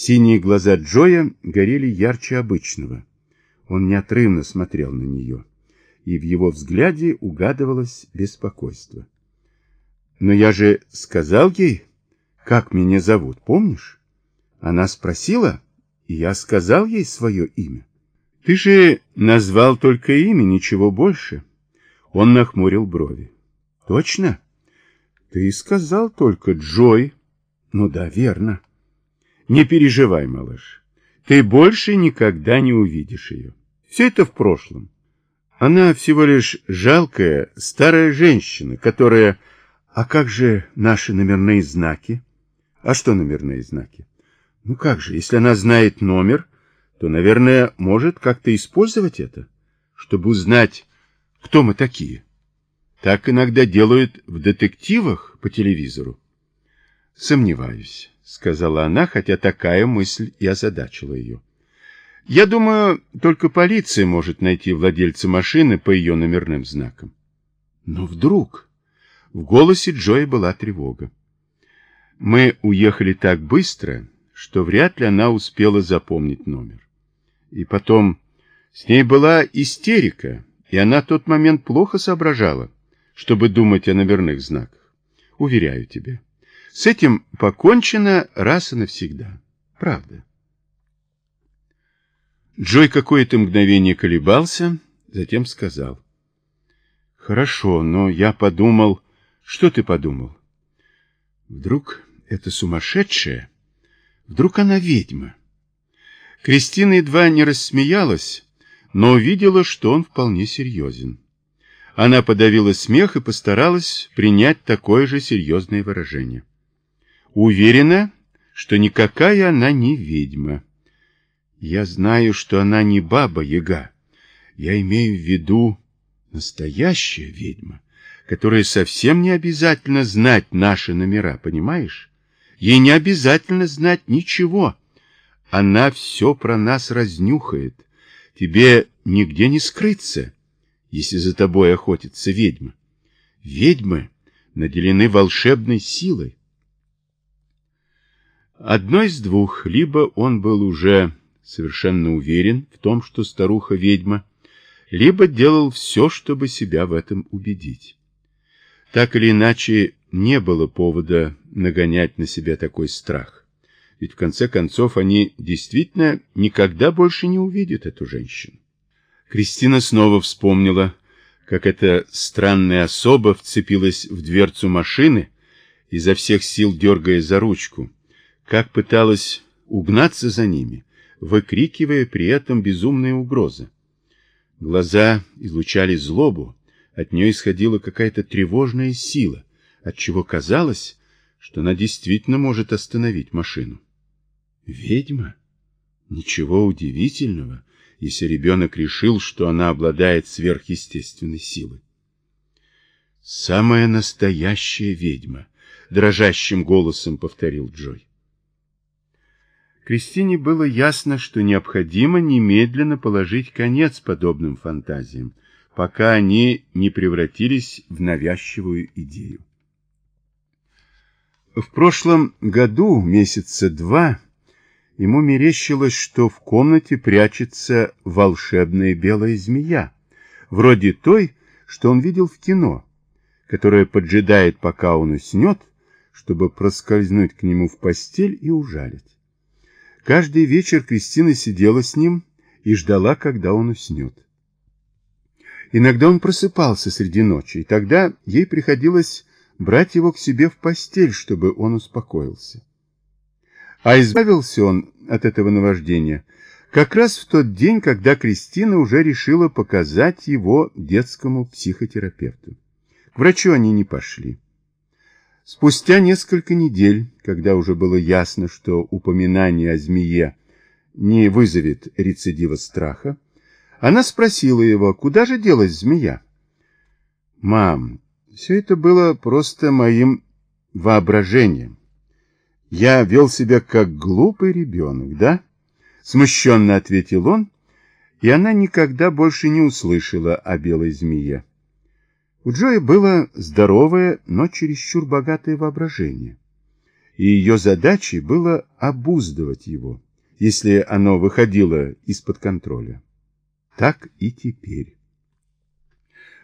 Синие глаза Джоя горели ярче обычного. Он неотрывно смотрел на нее, и в его взгляде угадывалось беспокойство. «Но я же сказал ей, как меня зовут, помнишь? Она спросила, и я сказал ей свое имя. Ты же назвал только имя, ничего больше». Он нахмурил брови. «Точно?» «Ты сказал только Джой». «Ну да, верно». Не переживай, малыш. Ты больше никогда не увидишь ее. Все это в прошлом. Она всего лишь жалкая старая женщина, которая... А как же наши номерные знаки? А что номерные знаки? Ну как же, если она знает номер, то, наверное, может как-то использовать это, чтобы узнать, кто мы такие. Так иногда делают в детективах по телевизору. Сомневаюсь сказала она, хотя такая мысль и озадачила ее. Я думаю, только полиция может найти владельца машины по ее номерным знакам. Но вдруг... В голосе Джои была тревога. Мы уехали так быстро, что вряд ли она успела запомнить номер. И потом, с ней была истерика, и она в тот момент плохо соображала, чтобы думать о номерных знаках. Уверяю тебя. С этим покончено раз и навсегда. Правда. Джой какое-то мгновение колебался, затем сказал. Хорошо, но я подумал... Что ты подумал? Вдруг это сумасшедшая? Вдруг она ведьма? Кристина едва не рассмеялась, но увидела, что он вполне серьезен. Она подавила смех и постаралась принять такое же серьезное выражение. Уверена, что никакая она не ведьма. Я знаю, что она не баба-яга. Я имею в виду настоящая ведьма, которая совсем не обязательно знать наши номера, понимаешь? Ей не обязательно знать ничего. Она все про нас разнюхает. Тебе нигде не скрыться, если за тобой охотится ведьма. Ведьмы наделены волшебной силой. Одно из двух, либо он был уже совершенно уверен в том, что старуха ведьма, либо делал все, чтобы себя в этом убедить. Так или иначе, не было повода нагонять на себя такой страх. Ведь в конце концов они действительно никогда больше не увидят эту женщину. Кристина снова вспомнила, как эта странная особа вцепилась в дверцу машины, изо всех сил дергая за ручку, как пыталась угнаться за ними, выкрикивая при этом безумные угрозы. Глаза излучали злобу, от нее исходила какая-то тревожная сила, отчего казалось, что она действительно может остановить машину. Ведьма? Ничего удивительного, если ребенок решил, что она обладает сверхъестественной силой. «Самая настоящая ведьма», — дрожащим голосом повторил Джой. Кристине было ясно, что необходимо немедленно положить конец подобным фантазиям, пока они не превратились в навязчивую идею. В прошлом году, месяца два, ему мерещилось, что в комнате прячется волшебная белая змея, вроде той, что он видел в кино, которая поджидает, пока он уснет, чтобы проскользнуть к нему в постель и ужалить. Каждый вечер Кристина сидела с ним и ждала, когда он уснет. Иногда он просыпался среди ночи, и тогда ей приходилось брать его к себе в постель, чтобы он успокоился. А избавился он от этого наваждения как раз в тот день, когда Кристина уже решила показать его детскому психотерапевту. К врачу они не пошли. Спустя несколько недель, когда уже было ясно, что упоминание о змее не вызовет рецидива страха, она спросила его, куда же делась змея? «Мам, все это было просто моим воображением. Я вел себя как глупый ребенок, да?» Смущенно ответил он, и она никогда больше не услышала о белой змее. У Джоя было здоровое, но чересчур богатое воображение. и ее задачей было обуздывать его, если оно выходило из-под контроля. Так и теперь.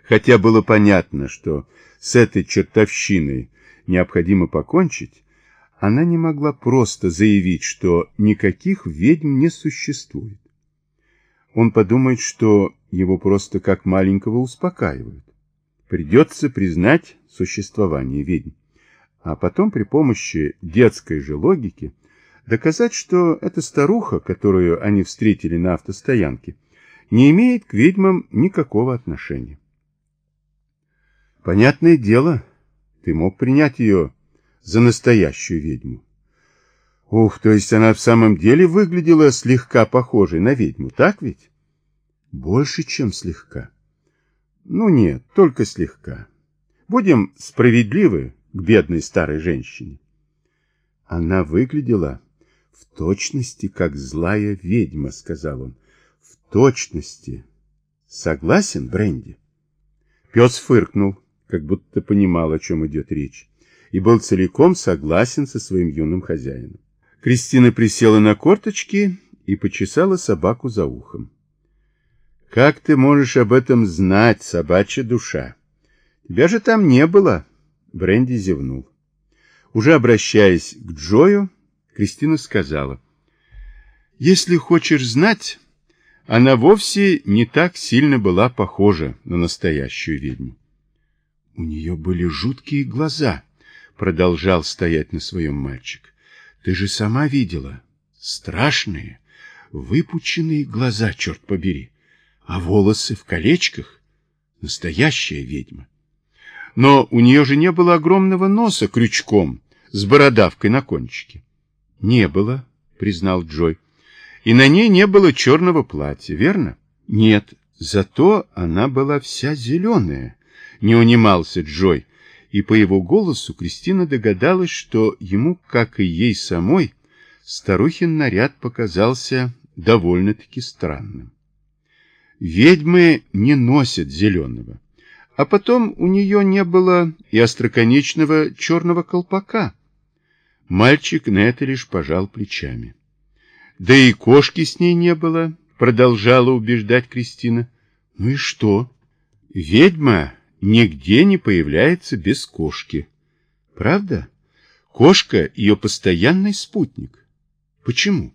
Хотя было понятно, что с этой чертовщиной необходимо покончить, она не могла просто заявить, что никаких ведьм не существует. Он подумает, что его просто как маленького успокаивают. Придется признать существование ведьм, а потом при помощи детской же логики доказать, что эта старуха, которую они встретили на автостоянке, не имеет к ведьмам никакого отношения. Понятное дело, ты мог принять ее за настоящую ведьму. Ух, то есть она в самом деле выглядела слегка похожей на ведьму, так ведь? Больше, чем слегка. Ну нет, только слегка. Будем справедливы к бедной старой женщине. Она выглядела в точности, как злая ведьма, сказал он. В точности. Согласен, Бренди? Пес фыркнул, как будто понимал, о чем идет речь, и был целиком согласен со своим юным хозяином. Кристина присела на корточки и почесала собаку за ухом. «Как ты можешь об этом знать, собачья душа? Тебя же там не было!» Бренди зевнул. Уже обращаясь к Джою, Кристина сказала, «Если хочешь знать, она вовсе не так сильно была похожа на настоящую ведьму. У нее были жуткие глаза, продолжал стоять на своем мальчик. Ты же сама видела. Страшные, выпученные глаза, черт побери а волосы в колечках. Настоящая ведьма. Но у нее же не было огромного носа крючком с бородавкой на кончике. Не было, признал Джой. И на ней не было черного платья, верно? Нет, зато она была вся зеленая, не унимался Джой. И по его голосу Кристина догадалась, что ему, как и ей самой, старухин наряд показался довольно-таки странным. Ведьмы не носят зеленого. А потом у нее не было и остроконечного черного колпака. Мальчик на это лишь пожал плечами. Да и кошки с ней не было, продолжала убеждать Кристина. Ну и что? Ведьма нигде не появляется без кошки. Правда? Кошка — ее постоянный спутник. Почему?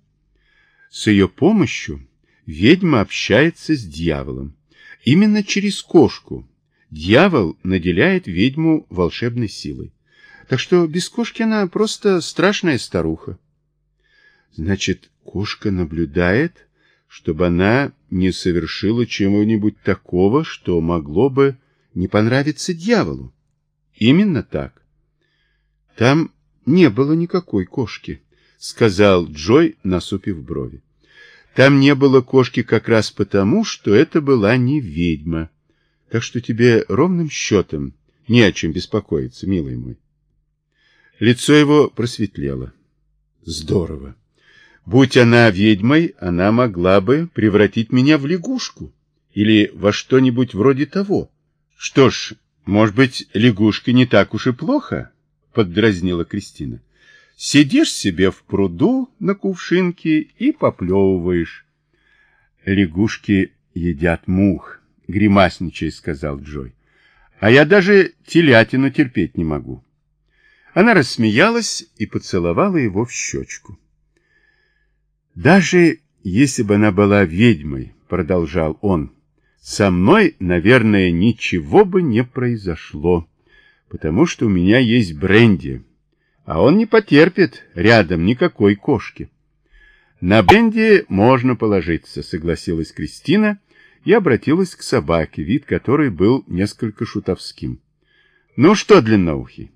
С ее помощью ведьма общается с дьяволом. Именно через кошку. Дьявол наделяет ведьму волшебной силой. Так что без кошки она просто страшная старуха. Значит, кошка наблюдает, чтобы она не совершила чего-нибудь такого, что могло бы не понравиться дьяволу. Именно так. Там не было никакой кошки, сказал Джой, насупив брови. Там не было кошки как раз потому, что это была не ведьма. Так что тебе ровным счетом не о чем беспокоиться, милый мой. Лицо его просветлело. Здорово. Будь она ведьмой, она могла бы превратить меня в лягушку или во что-нибудь вроде того. Что ж, может быть, лягушка не так уж и плохо, поддразнила Кристина. Сидишь себе в пруду на кувшинке и поплевываешь. Лягушки едят мух, гримасничай, сказал Джой. А я даже телятину терпеть не могу. Она рассмеялась и поцеловала его в щечку. Даже если бы она была ведьмой, продолжал он, со мной, наверное, ничего бы не произошло, потому что у меня есть бренди а он не потерпит рядом никакой кошки. На Бенди можно положиться, согласилась Кристина и обратилась к собаке, вид которой был несколько шутовским. Ну что, длинноухий,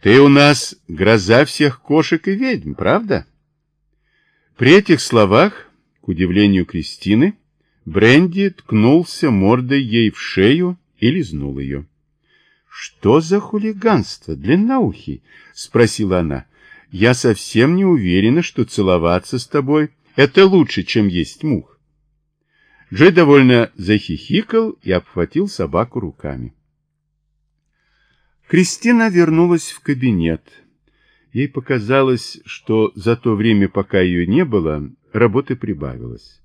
ты у нас гроза всех кошек и ведьм, правда? При этих словах, к удивлению Кристины, Бренди ткнулся мордой ей в шею и лизнул ее. «Что за хулиганство, длинноухий?» — спросила она. «Я совсем не уверена, что целоваться с тобой — это лучше, чем есть мух». Джей довольно захихикал и обхватил собаку руками. Кристина вернулась в кабинет. Ей показалось, что за то время, пока ее не было, работы прибавилось.